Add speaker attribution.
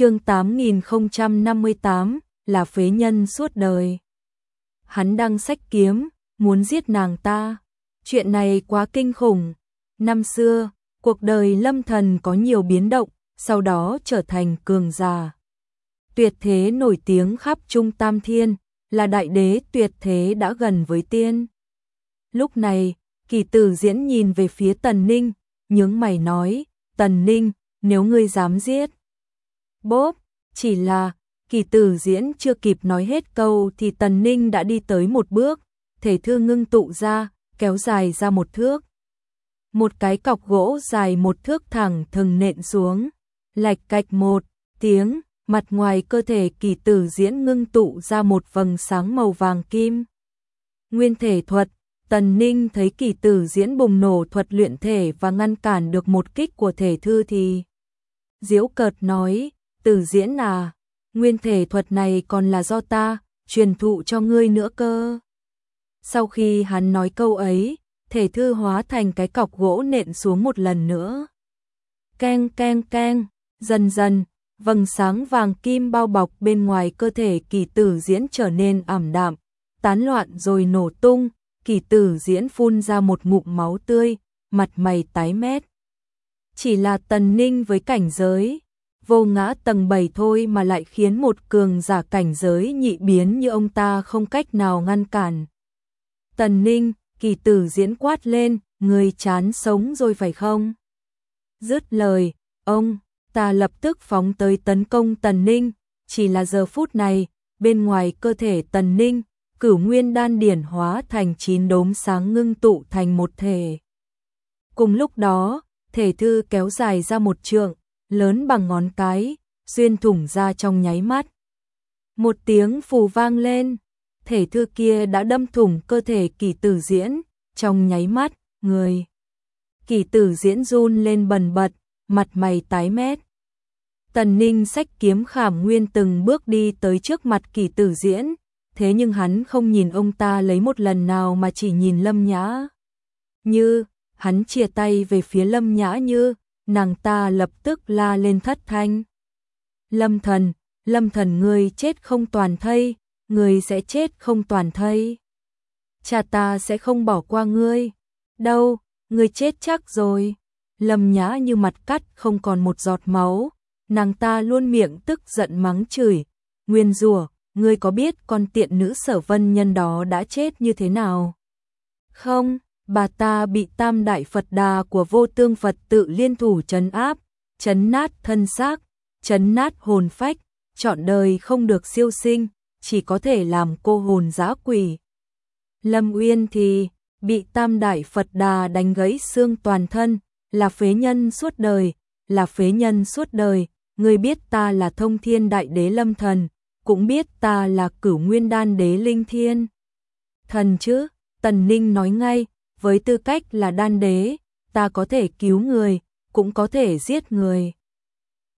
Speaker 1: chương 8058 là phế nhân suốt đời. Hắn đang sách kiếm, muốn giết nàng ta. Chuyện này quá kinh khủng. Năm xưa, cuộc đời lâm thần có nhiều biến động, sau đó trở thành cường già. Tuyệt thế nổi tiếng khắp Trung Tam Thiên, là đại đế tuyệt thế đã gần với tiên. Lúc này, kỳ tử diễn nhìn về phía Tần Ninh, nhướng mày nói, Tần Ninh, nếu ngươi dám giết. Bốp, chỉ là, kỳ tử diễn chưa kịp nói hết câu thì Tần Ninh đã đi tới một bước, thể thư ngưng tụ ra, kéo dài ra một thước. Một cái cọc gỗ dài một thước thẳng thừng nện xuống, lạch cạch một tiếng, mặt ngoài cơ thể kỳ tử diễn ngưng tụ ra một vầng sáng màu vàng kim. Nguyên thể thuật, Tần Ninh thấy kỳ tử diễn bùng nổ thuật luyện thể và ngăn cản được một kích của thể thư thì Diễu cợt nói, tử diễn à, nguyên thể thuật này còn là do ta, truyền thụ cho ngươi nữa cơ. Sau khi hắn nói câu ấy, thể thư hóa thành cái cọc gỗ nện xuống một lần nữa. Keng keng keng, dần dần, vầng sáng vàng kim bao bọc bên ngoài cơ thể kỳ tử diễn trở nên ảm đạm, tán loạn rồi nổ tung, kỳ tử diễn phun ra một ngụm máu tươi, mặt mày tái mét. Chỉ là tần ninh với cảnh giới, vô ngã tầng 7 thôi mà lại khiến một cường giả cảnh giới nhị biến như ông ta không cách nào ngăn cản. Tần ninh, kỳ tử diễn quát lên, người chán sống rồi phải không? Dứt lời, ông, ta lập tức phóng tới tấn công tần ninh, chỉ là giờ phút này, bên ngoài cơ thể tần ninh, cửu nguyên đan điển hóa thành chín đốm sáng ngưng tụ thành một thể. Cùng lúc đó, thể thư kéo dài ra một trượng, lớn bằng ngón cái, xuyên thủng ra trong nháy mắt. Một tiếng phù vang lên, thể thư kia đã đâm thủng cơ thể kỳ tử diễn, trong nháy mắt, người. Kỳ tử diễn run lên bần bật, mặt mày tái mét. Tần Ninh sách kiếm khảm nguyên từng bước đi tới trước mặt kỳ tử diễn, thế nhưng hắn không nhìn ông ta lấy một lần nào mà chỉ nhìn Lâm Nhã. Như, hắn chia tay về phía Lâm Nhã Như, nàng ta lập tức la lên thất thanh. Lâm thần, lâm thần ngươi chết không toàn thây, ngươi sẽ chết không toàn thây. Cha ta sẽ không bỏ qua ngươi. Đâu, ngươi chết chắc rồi. Lâm nhã như mặt cắt không còn một giọt máu, nàng ta luôn miệng tức giận mắng chửi, nguyên rủa, ngươi có biết con tiện nữ sở vân nhân đó đã chết như thế nào? Không, bà ta bị tam đại Phật đà của vô tương Phật tự liên thủ chấn áp, chấn nát thân xác, chấn nát hồn phách, chọn đời không được siêu sinh, chỉ có thể làm cô hồn giã quỷ. Lâm Uyên thì bị tam đại Phật đà đánh gãy xương toàn thân, là phế nhân suốt đời, là phế nhân suốt đời, người biết ta là thông thiên đại đế lâm thần, cũng biết ta là cửu nguyên đan đế linh thiên. Thần chứ, Tần Ninh nói ngay, với tư cách là đan đế, ta có thể cứu người, cũng có thể giết người.